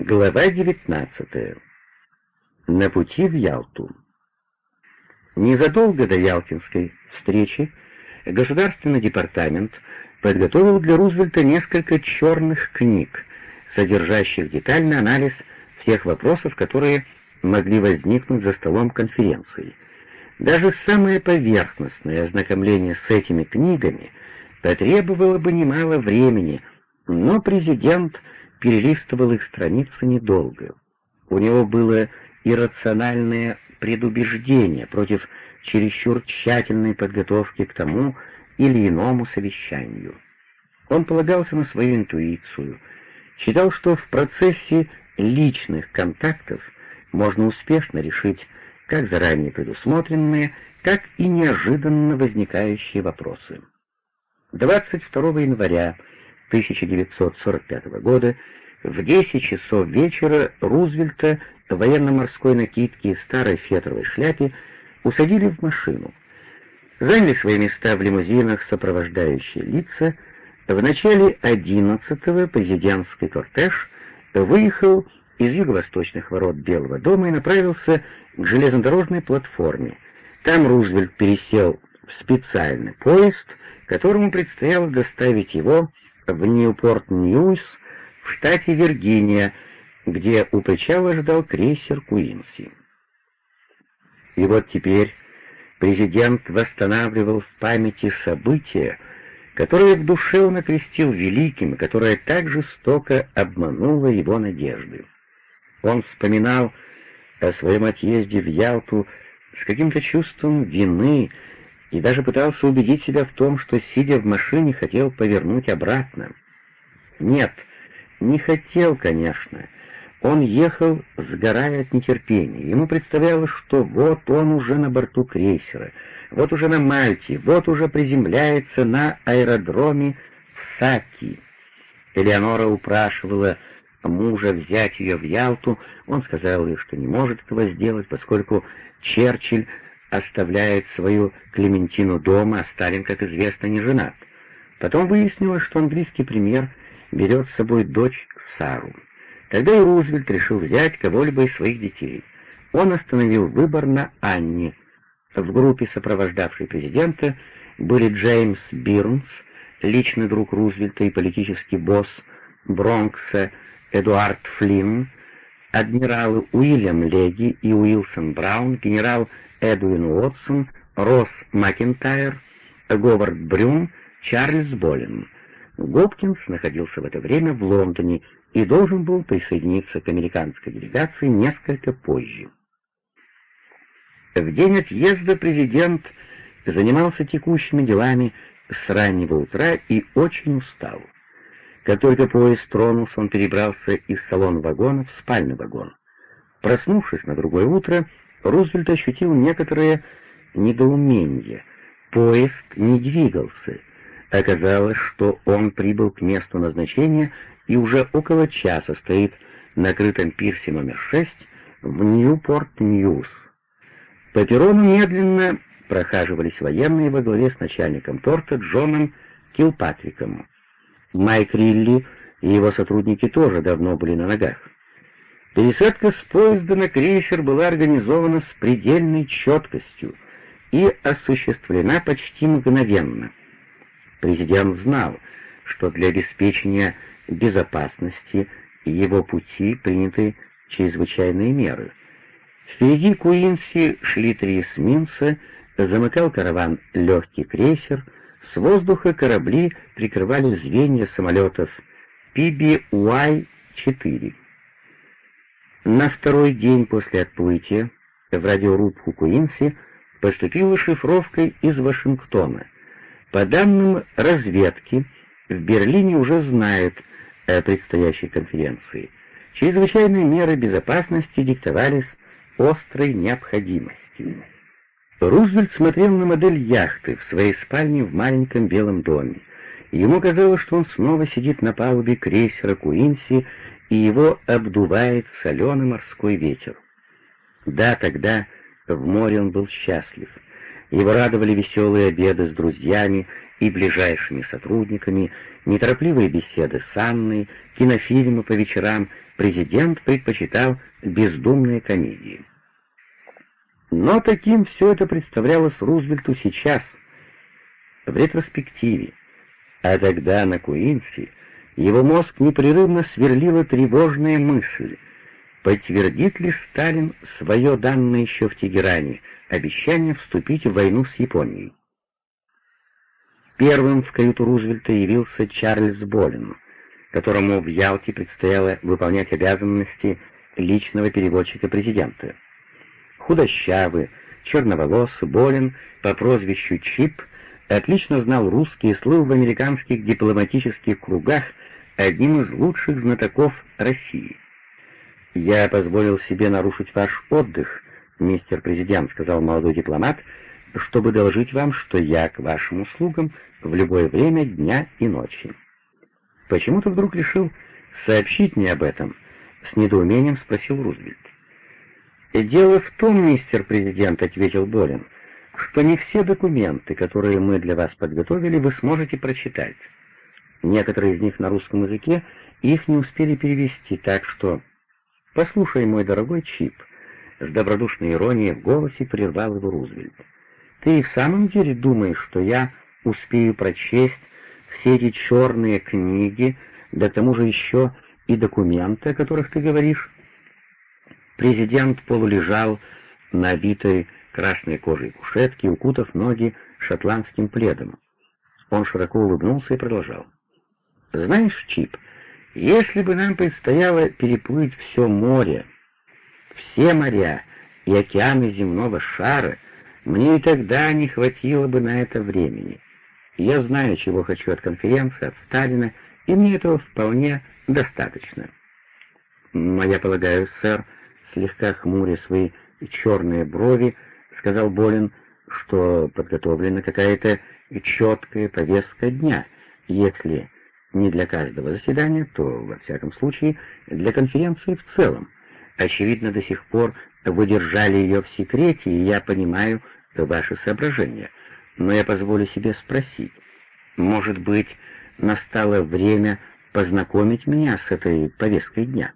Глава 19. На пути в Ялту. Незадолго до Ялтинской встречи Государственный департамент подготовил для Рузвельта несколько черных книг, содержащих детальный анализ всех вопросов, которые могли возникнуть за столом конференции. Даже самое поверхностное ознакомление с этими книгами потребовало бы немало времени, но президент перелистывал их страницы недолго. У него было иррациональное предубеждение против чересчур тщательной подготовки к тому или иному совещанию. Он полагался на свою интуицию, считал, что в процессе личных контактов можно успешно решить как заранее предусмотренные, так и неожиданно возникающие вопросы. 22 января 1945 года в 10 часов вечера Рузвельта в военно-морской накидке и старой фетровой шляпе усадили в машину. Заняли свои места в лимузинах сопровождающие лица. В начале 11-го президентский кортеж выехал из юго-восточных ворот Белого дома и направился к железнодорожной платформе. Там Рузвельт пересел в специальный поезд, которому предстояло доставить его в Ньюпорт-Ньюс в штате Виргиния, где у причала ждал крейсер Куинси. И вот теперь президент восстанавливал в памяти события, которое в душе он окрестил великим, которое так жестоко обмануло его надежды. Он вспоминал о своем отъезде в Ялту с каким-то чувством вины и даже пытался убедить себя в том, что, сидя в машине, хотел повернуть обратно. Нет, не хотел, конечно. Он ехал, сгорая от нетерпения. Ему представлялось, что вот он уже на борту крейсера, вот уже на Мальте, вот уже приземляется на аэродроме в Саки. Элеонора упрашивала мужа взять ее в Ялту. Он сказал ей, что не может этого сделать, поскольку Черчилль оставляет свою Клементину дома, а Сталин, как известно, не женат. Потом выяснилось, что английский премьер берет с собой дочь Сару. Тогда и Рузвельт решил взять кого-либо из своих детей. Он остановил выбор на Анне. В группе, сопровождавшей президента, были Джеймс Бирнс, личный друг Рузвельта и политический босс Бронкса Эдуард Флинн, адмиралы Уильям Леги и Уилсон Браун, генерал Эдуин Уотсон, Росс Макентайр, Говард Брюм, Чарльз Боллин. Гопкинс находился в это время в Лондоне и должен был присоединиться к американской делегации несколько позже. В день отъезда президент занимался текущими делами с раннего утра и очень устал. Как только поезд тронулся, он перебрался из салона вагона в спальный вагон. Проснувшись на другое утро, Рузвельт ощутил некоторое недоумение. Поезд не двигался. Оказалось, что он прибыл к месту назначения и уже около часа стоит на крытом пирсе номер 6 в Ньюпорт-Ньюс. По перрону медленно прохаживались военные во главе с начальником порта Джоном Килпатриком. Майк Рилли и его сотрудники тоже давно были на ногах. Пересадка с поезда на крейсер была организована с предельной четкостью и осуществлена почти мгновенно. Президент знал, что для обеспечения безопасности его пути приняты чрезвычайные меры. Впереди Куинси шли три эсминца, замыкал караван легкий крейсер, с воздуха корабли прикрывали звенья самолетов PBY-4. На второй день после отплытия в радиорубку Куинси поступила шифровка из Вашингтона. По данным разведки, в Берлине уже знают о предстоящей конференции. Чрезвычайные меры безопасности диктовались острой необходимостью. Рузвельт смотрел на модель яхты в своей спальне в маленьком белом доме. Ему казалось, что он снова сидит на палубе крейсера Куинси и его обдувает соленый морской ветер. Да, тогда в море он был счастлив. Его радовали веселые обеды с друзьями и ближайшими сотрудниками, неторопливые беседы с Анной, кинофильмы по вечерам, президент предпочитал бездумные комедии. Но таким все это представлялось Рузвельту сейчас, в ретроспективе. А тогда на Куинси его мозг непрерывно сверлила тревожная мысль, подтвердит ли Сталин свое данное еще в Тегеране обещание вступить в войну с Японией. Первым в каюту Рузвельта явился Чарльз Болин, которому в Ялте предстояло выполнять обязанности личного переводчика президента. Худощавый, черноволосый Болин по прозвищу Чип отлично знал русский и слыл в американских дипломатических кругах одним из лучших знатоков России. «Я позволил себе нарушить ваш отдых, мистер президент», — сказал молодой дипломат, «чтобы доложить вам, что я к вашим услугам в любое время дня и ночи». «Почему ты вдруг решил сообщить мне об этом?» — с недоумением спросил Рузвельт. «Дело в том, мистер президент», — ответил Болин, «что не все документы, которые мы для вас подготовили, вы сможете прочитать. Некоторые из них на русском языке, их не успели перевести, так что...» «Послушай, мой дорогой Чип», — с добродушной иронией в голосе прервал его Рузвельт. «Ты и в самом деле думаешь, что я успею прочесть все эти черные книги, да к тому же еще и документы, о которых ты говоришь?» Президент полулежал на обитой красной кожей кушетке, укутав ноги шотландским пледом. Он широко улыбнулся и продолжал. «Знаешь, Чип, если бы нам предстояло переплыть все море, все моря и океаны земного шара, мне и тогда не хватило бы на это времени. Я знаю, чего хочу от конференции, от Сталина, и мне этого вполне достаточно». «Но я полагаю, сэр, — слегка хмуря свои черные брови, сказал Болин, что подготовлена какая-то четкая повестка дня, если не для каждого заседания, то, во всяком случае, для конференции в целом. Очевидно, до сих пор вы держали ее в секрете, и я понимаю ваши соображения. Но я позволю себе спросить, может быть, настало время познакомить меня с этой повесткой дня?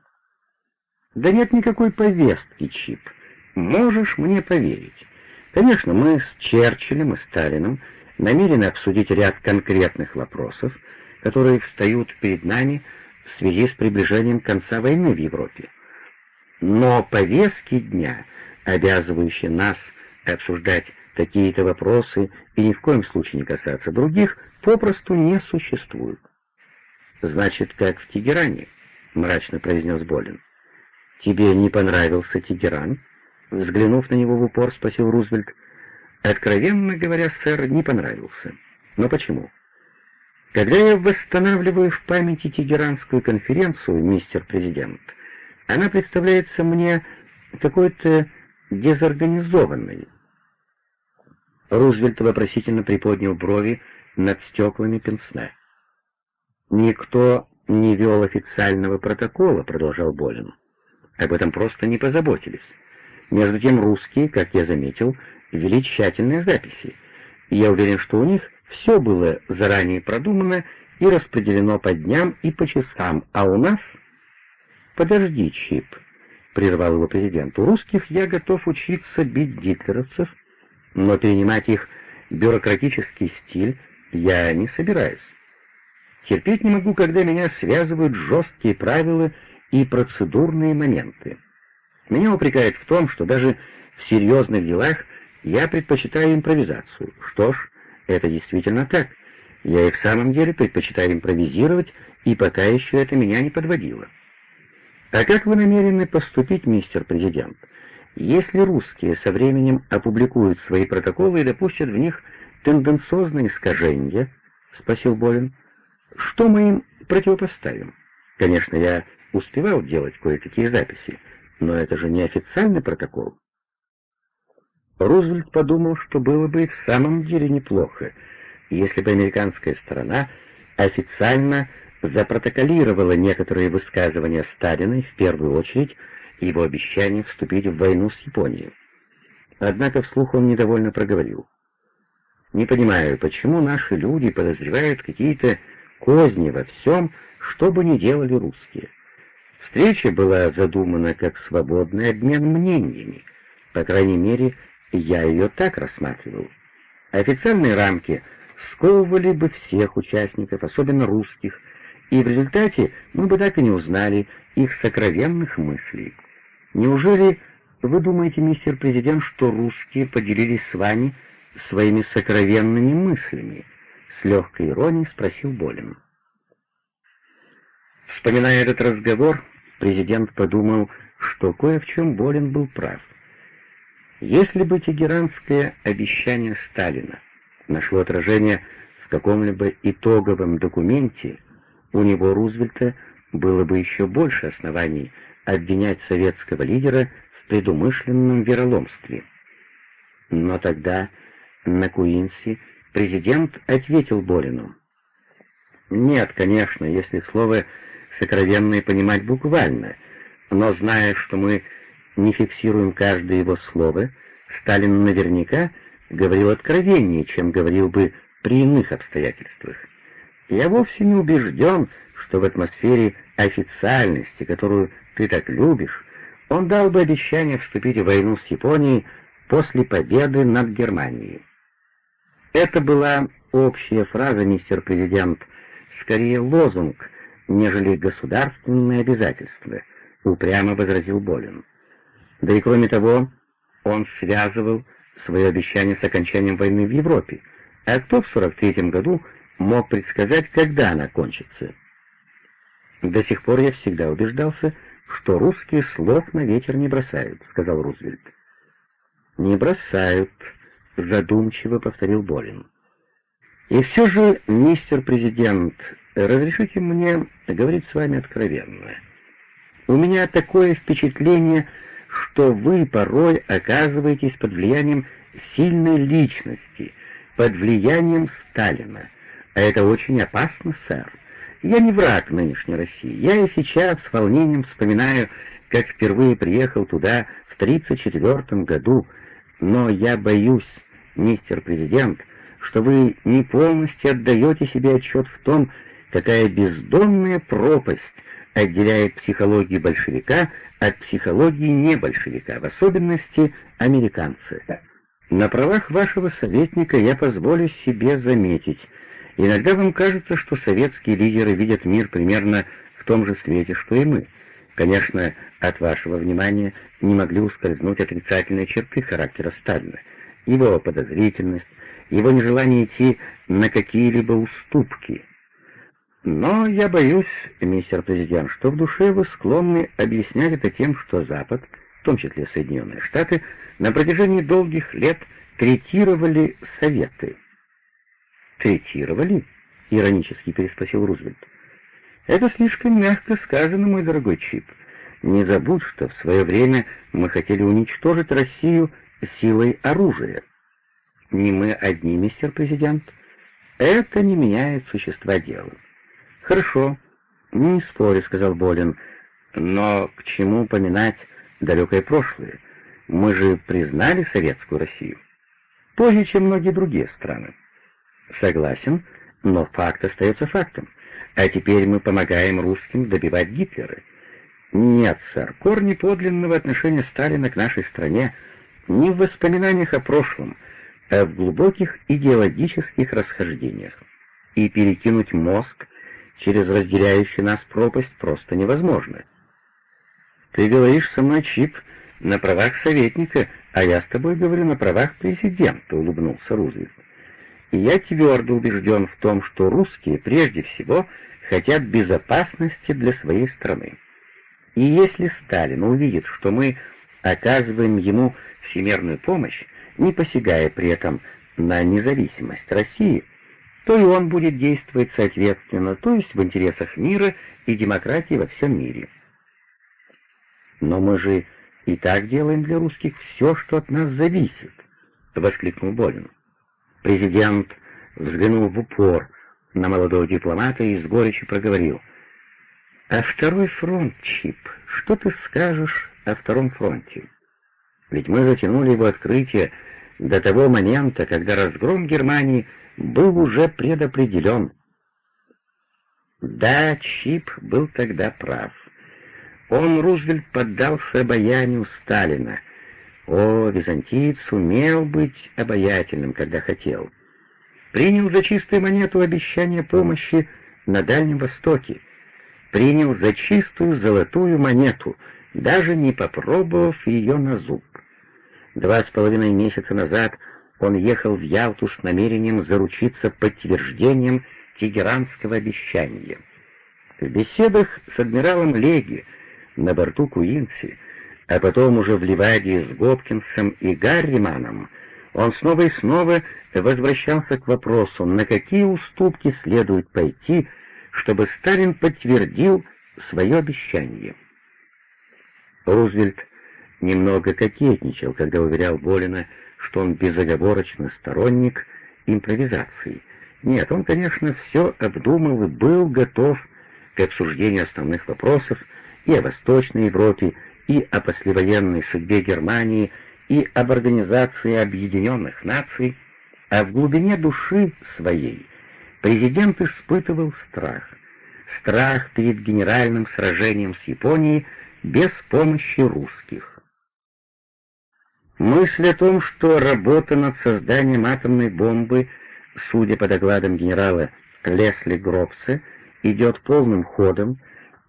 Да нет никакой повестки, Чип. Можешь мне поверить. Конечно, мы с Черчиллем и Сталином намерены обсудить ряд конкретных вопросов, которые встают перед нами в связи с приближением конца войны в Европе. Но повестки дня, обязывающие нас обсуждать какие-то вопросы и ни в коем случае не касаться других, попросту не существуют. «Значит, как в Тегеране», — мрачно произнес Болин. «Тебе не понравился Тегеран?» Взглянув на него в упор, спросил Рузвельт. «Откровенно говоря, сэр, не понравился. Но почему?» «Когда я восстанавливаю в памяти Тегеранскую конференцию, мистер президент, она представляется мне какой-то дезорганизованной». Рузвельт вопросительно приподнял брови над стеклами пенсне. «Никто не вел официального протокола», — продолжал Болин. Об этом просто не позаботились. Между тем русские, как я заметил, вели тщательные записи. Я уверен, что у них все было заранее продумано и распределено по дням и по часам, а у нас... «Подожди, Чип», — прервал его президент, — «у русских я готов учиться бить гитлеровцев, но перенимать их бюрократический стиль я не собираюсь. Терпеть не могу, когда меня связывают жесткие правила и процедурные моменты. Меня упрекают в том, что даже в серьезных делах я предпочитаю импровизацию. Что ж, это действительно так. Я и в самом деле предпочитаю импровизировать, и пока еще это меня не подводило. А как вы намерены поступить, мистер президент, если русские со временем опубликуют свои протоколы и допустят в них тенденциозные искажения? — спросил Болин. — Что мы им противопоставим? Конечно, я успевал делать кое-какие записи, но это же не официальный протокол. Рузвельт подумал, что было бы и в самом деле неплохо, если бы американская сторона официально запротоколировала некоторые высказывания Сталина в первую очередь его обещание вступить в войну с Японией. Однако вслух он недовольно проговорил. Не понимаю, почему наши люди подозревают какие-то козни во всем, что бы ни делали русские. Встреча была задумана как свободный обмен мнениями. По крайней мере, я ее так рассматривал. Официальные рамки сковывали бы всех участников, особенно русских, и в результате мы бы так и не узнали их сокровенных мыслей. Неужели вы думаете, мистер президент, что русские поделились с вами своими сокровенными мыслями? С легкой иронией спросил Болин. Вспоминая этот разговор, президент подумал, что кое в чем Болин был прав. Если бы тегеранское обещание Сталина нашло отражение в каком-либо итоговом документе, у него, Рузвельта, было бы еще больше оснований обвинять советского лидера в предумышленном вероломстве. Но тогда на Куинси президент ответил Болину. «Нет, конечно, если слово «сокровенное» понимать буквально, но зная, что мы не фиксируем каждое его слово, Сталин наверняка говорил откровеннее, чем говорил бы при иных обстоятельствах. Я вовсе не убежден, что в атмосфере официальности, которую ты так любишь, он дал бы обещание вступить в войну с Японией после победы над Германией. Это была общая фраза, мистер президент, скорее лозунг, нежели государственное обязательство, упрямо возразил Болин. Да и кроме того, он связывал свое обещание с окончанием войны в Европе, а кто в 43 году мог предсказать, когда она кончится. «До сих пор я всегда убеждался, что русские слов на ветер не бросают», — сказал Рузвельт. «Не бросают», — задумчиво повторил Болин. «И все же, мистер президент, разрешите мне говорить с вами откровенно. У меня такое впечатление, что вы порой оказываетесь под влиянием сильной личности, под влиянием Сталина. А это очень опасно, сэр. Я не враг нынешней России. Я и сейчас с волнением вспоминаю, как впервые приехал туда в 1934 году, но я боюсь, мистер президент, что вы не полностью отдаете себе отчет в том, какая бездонная пропасть отделяет психологию большевика от психологии небольшевика, в особенности американца. На правах вашего советника я позволю себе заметить, Иногда вам кажется, что советские лидеры видят мир примерно в том же свете, что и мы. Конечно, от вашего внимания не могли ускользнуть отрицательные черты характера Сталина, его подозрительность, его нежелание идти на какие-либо уступки. Но я боюсь, мистер президент, что в душе вы склонны объяснять это тем, что Запад, в том числе Соединенные Штаты, на протяжении долгих лет третировали Советы. «Третировали?» — иронически переспросил Рузвельт. «Это слишком мягко сказано, мой дорогой Чип. Не забудь, что в свое время мы хотели уничтожить Россию силой оружия. Не мы одни, мистер президент. Это не меняет существа дела». «Хорошо, не спорю», — сказал Болин, — «но к чему упоминать далекое прошлое? Мы же признали советскую Россию. Позже, чем многие другие страны. Согласен, но факт остается фактом. А теперь мы помогаем русским добивать Гитлера. Нет, сэр, корни подлинного отношения Сталина к нашей стране не в воспоминаниях о прошлом, а в глубоких идеологических расхождениях. И перекинуть мозг через разделяющую нас пропасть просто невозможно. Ты говоришь со мной, Чип, на правах советника, а я с тобой говорю на правах президента, улыбнулся Рузвельт и я твердо убежден в том, что русские прежде всего хотят безопасности для своей страны. И если Сталин увидит, что мы оказываем ему всемирную помощь, не посягая при этом на независимость России, то и он будет действовать соответственно, то есть в интересах мира и демократии во всем мире. Но мы же и так делаем для русских все, что от нас зависит, — воскликнул Болин. Президент взглянул в упор на молодого дипломата и с горечью проговорил. «А второй фронт, Чип, что ты скажешь о втором фронте? Ведь мы затянули его открытие до того момента, когда разгром Германии был уже предопределен. Да, Чип был тогда прав. Он, Рузвельт, поддался обаянию Сталина. О, византиец умел быть обаятельным, когда хотел. Принял за чистую монету обещание помощи на Дальнем Востоке. Принял за чистую золотую монету, даже не попробовав ее на зуб. Два с половиной месяца назад он ехал в Ялту с намерением заручиться подтверждением тегеранского обещания. В беседах с адмиралом Леги на борту Куинси, а потом уже в Ливадии с Гопкинсом и Гарриманом, он снова и снова возвращался к вопросу, на какие уступки следует пойти, чтобы Сталин подтвердил свое обещание. Рузвельт немного кокетничал, когда уверял Голина, что он безоговорочно сторонник импровизации. Нет, он, конечно, все обдумал и был готов к обсуждению основных вопросов и о Восточной Европе, и о послевоенной судьбе Германии, и об Организации Объединенных Наций, а в глубине души своей президент испытывал страх. Страх перед генеральным сражением с Японией без помощи русских. Мысль о том, что работа над созданием атомной бомбы, судя по докладам генерала Лесли Гробса, идет полным ходом,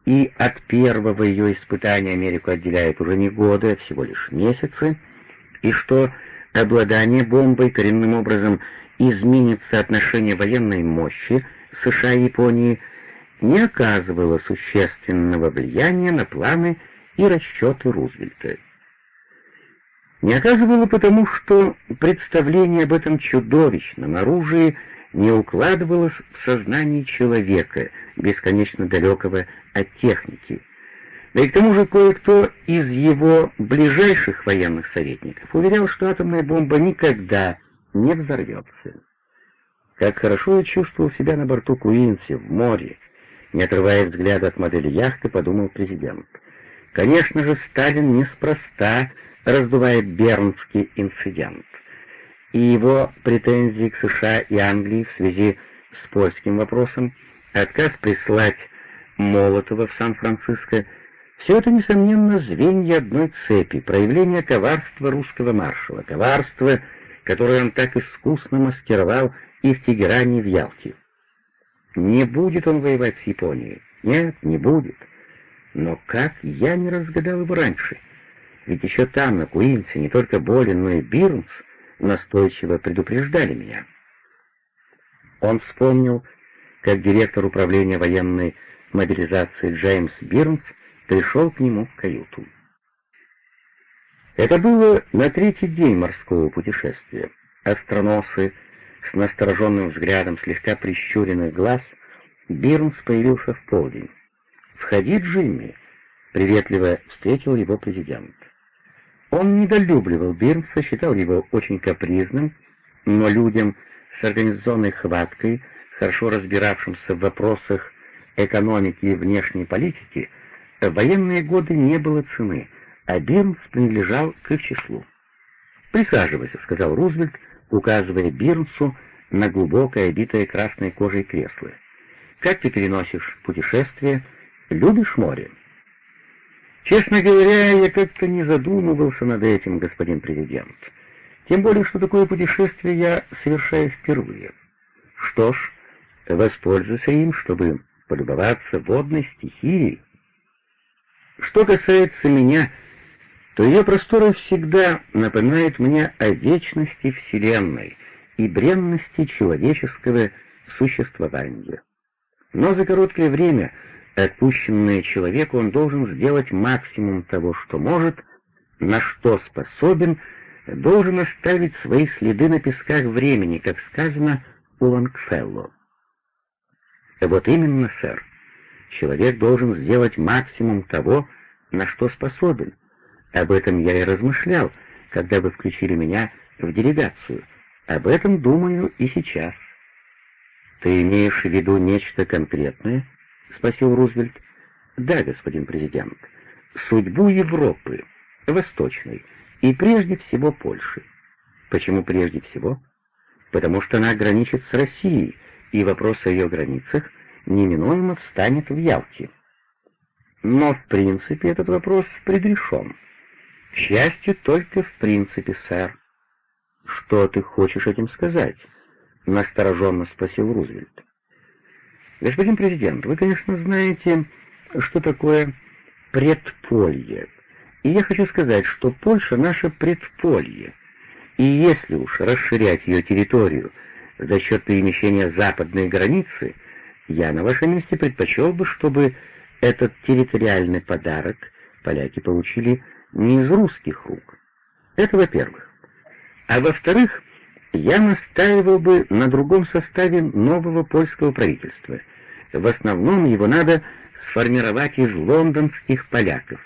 и от первого ее испытания Америку отделяет уже не годы, а всего лишь месяцы, и что обладание бомбой коренным образом изменит соотношение военной мощи США и Японии, не оказывало существенного влияния на планы и расчеты Рузвельта. Не оказывало потому, что представление об этом чудовищном оружии не укладывалось в сознание человека, бесконечно далекого от техники. Да и к тому же кое-кто из его ближайших военных советников уверял, что атомная бомба никогда не взорвется. Как хорошо я чувствовал себя на борту Куинси, в море. Не отрывая взгляда от модели яхты, подумал президент. Конечно же, Сталин неспроста раздувает Бернский инцидент. И его претензии к США и Англии в связи с польским вопросом, отказ прислать Молотова в Сан-Франциско, все это, несомненно, звенья одной цепи, проявление коварства русского маршала, коварства, которое он так искусно маскировал и в Тегеране, и в Ялте. Не будет он воевать с Японией. Нет, не будет. Но как я не разгадал его раньше — ведь еще там, на Куинсе, не только Болин, но и Бирнс настойчиво предупреждали меня. Он вспомнил, как директор управления военной мобилизации Джеймс Бирнс пришел к нему в каюту. Это было на третий день морского путешествия. Астроносы с настороженным взглядом слегка прищуренных глаз Бирнс появился в полдень. «Входи, Джимми!» — приветливо встретил его президент. Он недолюбливал Бирнса, считал его очень капризным, но людям с организационной хваткой, хорошо разбиравшимся в вопросах экономики и внешней политики, в военные годы не было цены, а Бирнс принадлежал к их числу. «Присаживайся», — сказал Рузвельт, указывая Бирнсу на глубокое, обитое красной кожей кресло. «Как ты переносишь путешествие? Любишь море?» Честно говоря, я как-то не задумывался над этим, господин президент. Тем более, что такое путешествие я совершаю впервые. Что ж, воспользуйся им, чтобы полюбоваться водной стихией. Что касается меня, то ее просторы всегда напоминают мне о вечности Вселенной и бренности человеческого существования. Но за короткое время отпущенное человеку, он должен сделать максимум того, что может, на что способен, должен оставить свои следы на песках времени, как сказано у Лонгфелло. Вот именно, сэр. Человек должен сделать максимум того, на что способен. Об этом я и размышлял, когда вы включили меня в делегацию. Об этом думаю и сейчас. Ты имеешь в виду нечто конкретное? — спросил Рузвельт. «Да, господин президент. Судьбу Европы, Восточной и прежде всего Польши. Почему прежде всего? Потому что она граничит с Россией, и вопрос о ее границах неминуемо встанет в Ялте. Но в принципе этот вопрос предрешен. К счастью, только в принципе, сэр. Что ты хочешь этим сказать? Настороженно спросил Рузвельт. Господин президент, вы, конечно, знаете, что такое предполье. И я хочу сказать, что Польша — наше предполье. И если уж расширять ее территорию за счет перемещения западной границы, я на вашем месте предпочел бы, чтобы этот территориальный подарок поляки получили не из русских рук. Это во-первых. А во-вторых, я настаивал бы на другом составе нового польского правительства. В основном его надо сформировать из лондонских поляков,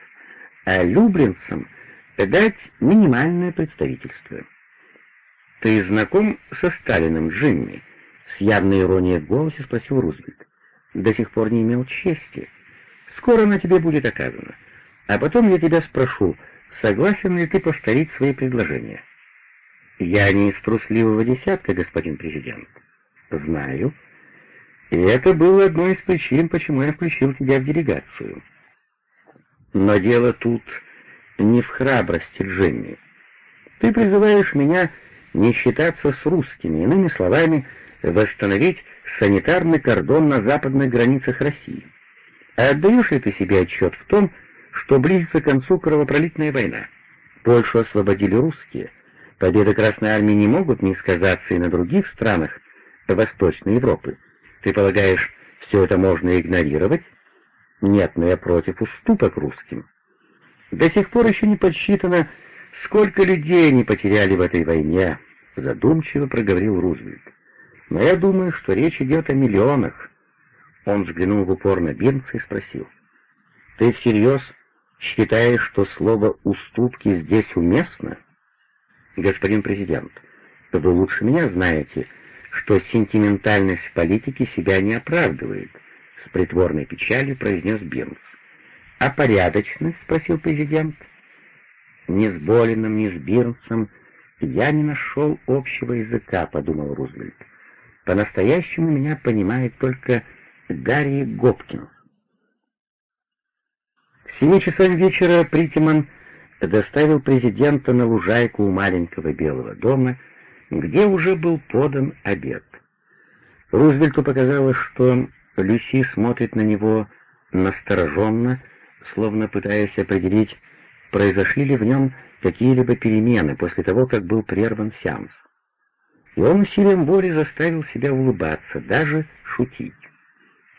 а люблинцам дать минимальное представительство. «Ты знаком со Сталиным, Джимми?» — с явной иронией в голосе спросил Рузвельт. «До сих пор не имел чести. Скоро она тебе будет оказана. А потом я тебя спрошу, согласен ли ты повторить свои предложения?» «Я не из трусливого десятка, господин президент». «Знаю. И это было одной из причин, почему я включил тебя в делегацию. Но дело тут не в храбрости Дженни. Ты призываешь меня не считаться с русскими, иными словами, восстановить санитарный кордон на западных границах России. А отдаешь ли ты себе отчет в том, что близится к концу кровопролитная война? Польшу освободили русские. Победы Красной Армии не могут не сказаться и на других странах Восточной Европы. Ты полагаешь, все это можно игнорировать? Нет, но я против уступок русским. До сих пор еще не подсчитано, сколько людей они потеряли в этой войне, задумчиво проговорил Рузвельт. Но я думаю, что речь идет о миллионах. Он взглянул в упор на Бирнса и спросил. Ты всерьез считаешь, что слово «уступки» здесь уместно? Господин президент, вы лучше меня знаете, что сентиментальность в политике себя не оправдывает, с притворной печалью произнес Бирнс. «А порядочность?» — спросил президент. «Ни с Болином, ни с Бирнсом я не нашел общего языка», — подумал Рузвельт. «По-настоящему меня понимает только Гарри Гопкинс». В семи часам вечера Притиман доставил президента на лужайку у маленького белого дома, где уже был подан обед. Рузвельту показалось, что Люси смотрит на него настороженно, словно пытаясь определить, произошли ли в нем какие-либо перемены после того, как был прерван сеанс. И он усилием воли заставил себя улыбаться, даже шутить.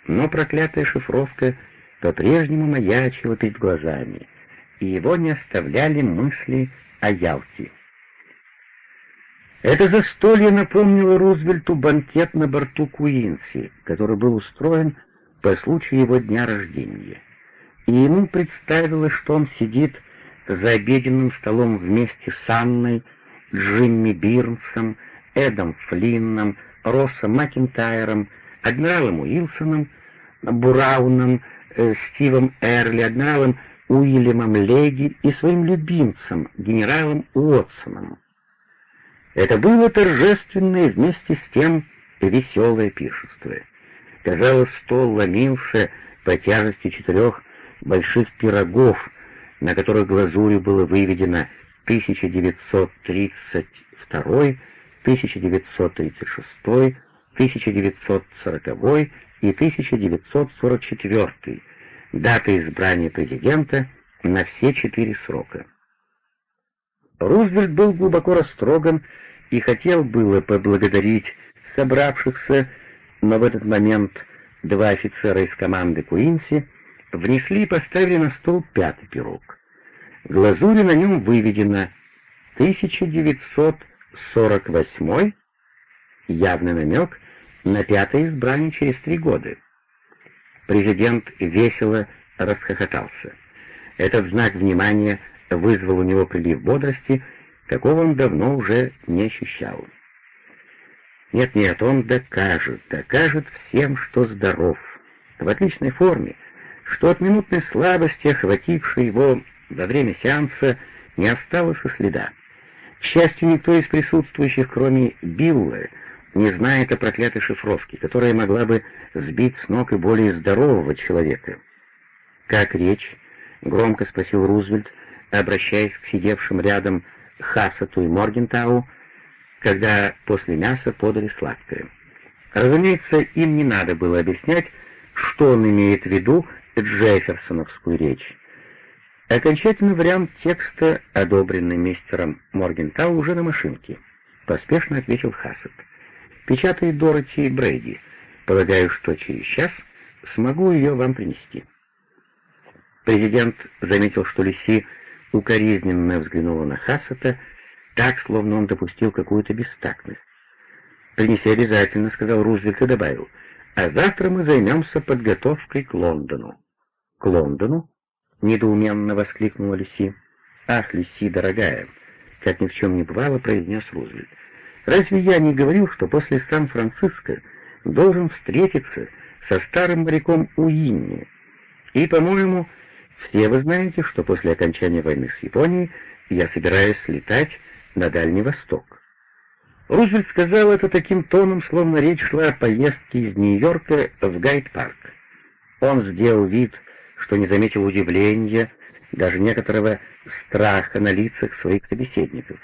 Но проклятая шифровка по-прежнему маячила перед глазами, и его не оставляли мысли о Ялте. Это застолье напомнило Рузвельту банкет на борту Куинси, который был устроен по случаю его дня рождения. И ему представилось, что он сидит за обеденным столом вместе с Анной, Джимми Бирнсом, Эдом Флинном, Россом Макентайром, адмиралом Уилсоном, Бурауном, э, Стивом Эрли, адмиралом Уильямом Леги и своим любимцем, генералом Уотсоном. Это было торжественное вместе с тем веселое пиршество. Казалось, стол ломился по тяжести четырех больших пирогов, на которых глазурью было выведено 1932, 1936, 1940 и 1944 даты избрания президента на все четыре срока. Рузвельт был глубоко растроган и хотел было поблагодарить собравшихся, но в этот момент два офицера из команды Куинси внесли и поставили на стол пятый пирог. Глазури на нем выведено 1948 явный намек на пятое избрание через три года. Президент весело расхохотался. Этот знак внимания вызвал у него прилив бодрости, какого он давно уже не ощущал. Нет-нет, он докажет, докажет всем, что здоров, в отличной форме, что от минутной слабости, охватившей его во время сеанса, не осталось и следа. К счастью, никто из присутствующих, кроме Билла, не знает о проклятой шифровке, которая могла бы сбить с ног и более здорового человека. «Как речь?» — громко спросил Рузвельт, обращаясь к сидевшим рядом Хассету и Моргентау, когда после мяса подали сладкое. Разумеется, им не надо было объяснять, что он имеет в виду Джефферсоновскую речь. Окончательный вариант текста, одобренный мистером Моргентау, уже на машинке. Поспешно ответил Хассет. Печатает Дороти Брейди. Полагаю, что через час смогу ее вам принести. Президент заметил, что Лиси укоризненно взглянула на Хассета, так, словно он допустил какую-то бестактность. «Принеси обязательно», — сказал Рузвельт и добавил, «а завтра мы займемся подготовкой к Лондону». «К Лондону?» — недоуменно воскликнула Лиси. «Ах, Лиси, дорогая!» — как ни в чем не бывало, произнес Рузвельт. «Разве я не говорил, что после Сан-Франциско должен встретиться со старым моряком Уинни? И, по-моему, все вы знаете, что после окончания войны с Японией я собираюсь летать на Дальний Восток. Рузвельт сказал это таким тоном, словно речь шла о поездке из Нью-Йорка в Гайд-парк. Он сделал вид, что не заметил удивления, даже некоторого страха на лицах своих собеседников.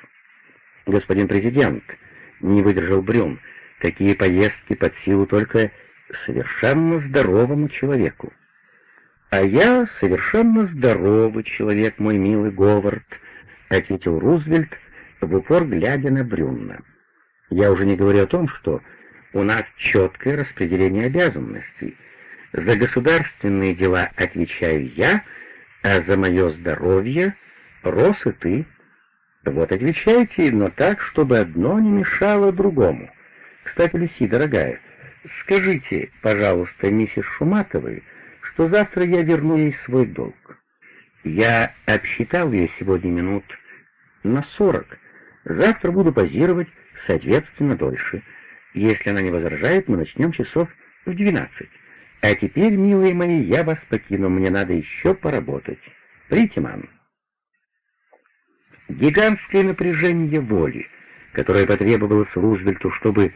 «Господин президент», — не выдержал Брюм, — «такие поездки под силу только совершенно здоровому человеку». «А я совершенно здоровый человек, мой милый Говард», — ответил Рузвельт, в упор глядя на Брюнна. «Я уже не говорю о том, что у нас четкое распределение обязанностей. За государственные дела отвечаю я, а за мое здоровье — Рос и ты. Вот отвечайте, но так, чтобы одно не мешало другому. Кстати, Люси, дорогая, скажите, пожалуйста, миссис Шуматовой, что завтра я верну ей свой долг. Я обсчитал ее сегодня минут на сорок. Завтра буду позировать, соответственно, дольше. Если она не возражает, мы начнем часов в двенадцать. А теперь, милые мои, я вас покину, мне надо еще поработать. Притиман. Гигантское напряжение воли, которое потребовалось Рузвельту, чтобы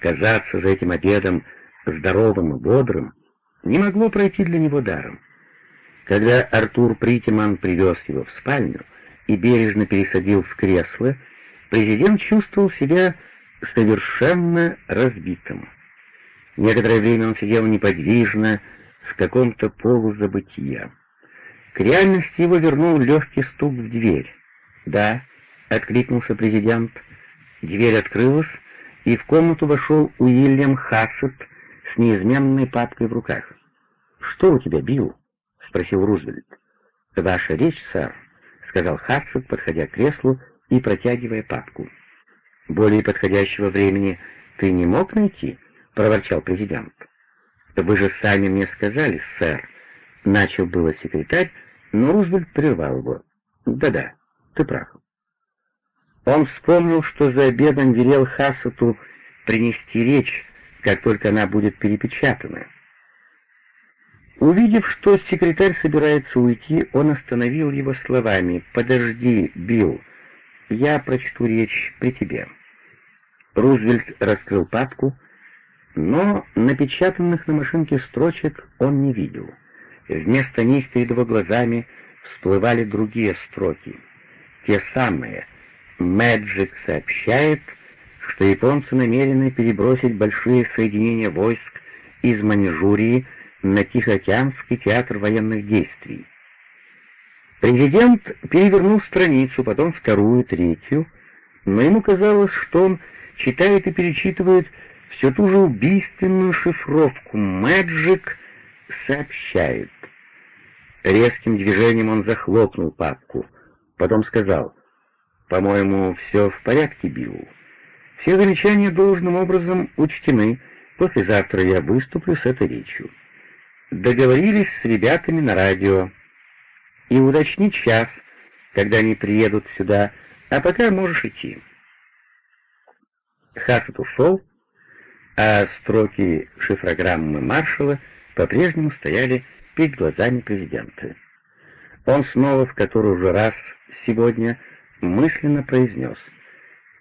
казаться за этим обедом здоровым и бодрым, не могло пройти для него даром. Когда Артур Притиман привез его в спальню и бережно пересадил в кресло, президент чувствовал себя совершенно разбитым. Некоторое время он сидел неподвижно, в каком-то полузабытия. К реальности его вернул легкий стук в дверь. «Да», — откликнулся президент. Дверь открылась, и в комнату вошел Уильям Хассет с неизменной папкой в руках. «Что у тебя, Билл?» — спросил Рузвельт. «Ваша речь, сэр», — сказал Хадсет, подходя к креслу и протягивая папку. «Более подходящего времени ты не мог найти?» — проворчал президент. «Вы же сами мне сказали, сэр», — начал было секретарь, но Рузвельт прервал его. «Да-да, ты прав». Он вспомнил, что за обедом велел Хассету принести речь, как только она будет перепечатана. Увидев, что секретарь собирается уйти, он остановил его словами «Подожди, Билл, я прочту речь при тебе». Рузвельт раскрыл папку, но напечатанных на машинке строчек он не видел. Вместо них перед его глазами всплывали другие строки. Те самые. «Мэджик сообщает, что японцы намерены перебросить большие соединения войск из Маньчжурии на Тихоокеанский театр военных действий. Президент перевернул страницу, потом вторую, третью, но ему казалось, что он читает и перечитывает все ту же убийственную шифровку «Мэджик сообщает». Резким движением он захлопнул папку, потом сказал, «По-моему, все в порядке, Билл. Все замечания должным образом учтены. Послезавтра я выступлю с этой речью» договорились с ребятами на радио и уточнить час, когда они приедут сюда, а пока можешь идти. Хаффет ушел, а строки шифрограммы маршала по-прежнему стояли перед глазами президента. Он снова в который уже раз сегодня мысленно произнес —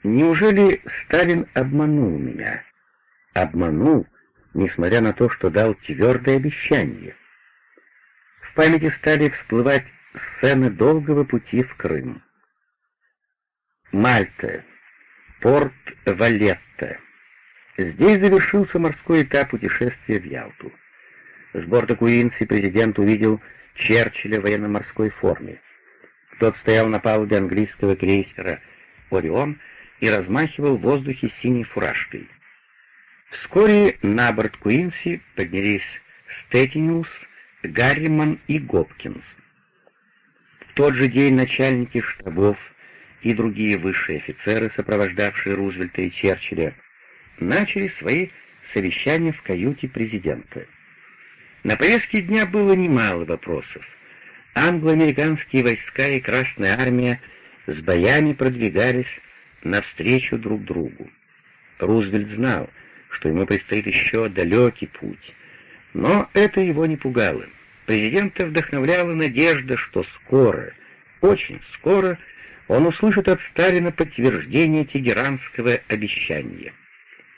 Неужели Сталин обманул меня? Обманул, несмотря на то, что дал твердое обещание. В памяти стали всплывать сцены долгого пути в Крым. Мальта, порт Валетта. Здесь завершился морской этап путешествия в Ялту. С борта Куинси президент увидел Черчилля в военно-морской форме. Тот стоял на палубе английского крейсера «Орион» и размахивал в воздухе синей фуражкой. Вскоре на борт Куинси поднялись Стеттиниус, Гарриман и Гопкинс. В тот же день начальники штабов и другие высшие офицеры, сопровождавшие Рузвельта и Черчилля, начали свои совещания в каюте президента. На повестке дня было немало вопросов. Англо-американские войска и Красная армия с боями продвигались навстречу друг другу. Рузвельт знал, что ему предстоит еще далекий путь, но это его не пугало. Президента вдохновляла надежда, что скоро, очень скоро, он услышит от Сталина подтверждение тегеранского обещания.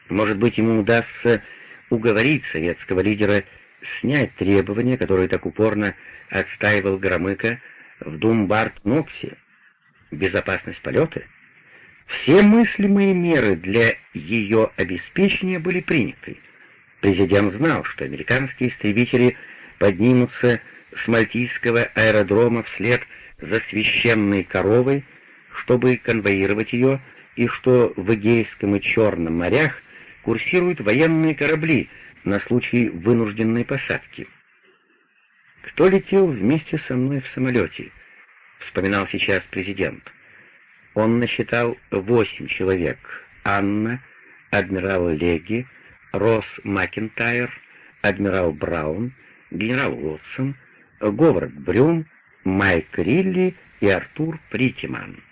Может быть, ему удастся уговорить советского лидера снять требования, которые так упорно отстаивал Громыко в Думбарт-Ноксе. Безопасность полета? Все мыслимые меры для ее обеспечения были приняты. Президент знал, что американские истребители поднимутся с мальтийского аэродрома вслед за священной коровой, чтобы конвоировать ее, и что в Эгейском и Черном морях курсируют военные корабли на случай вынужденной посадки. «Кто летел вместе со мной в самолете?» — вспоминал сейчас президент. Он насчитал восемь человек. Анна, адмирал Леги, Росс Макентайр, адмирал Браун, генерал Уотсон, Говард Брюм, Майк Рилли и Артур Притиман.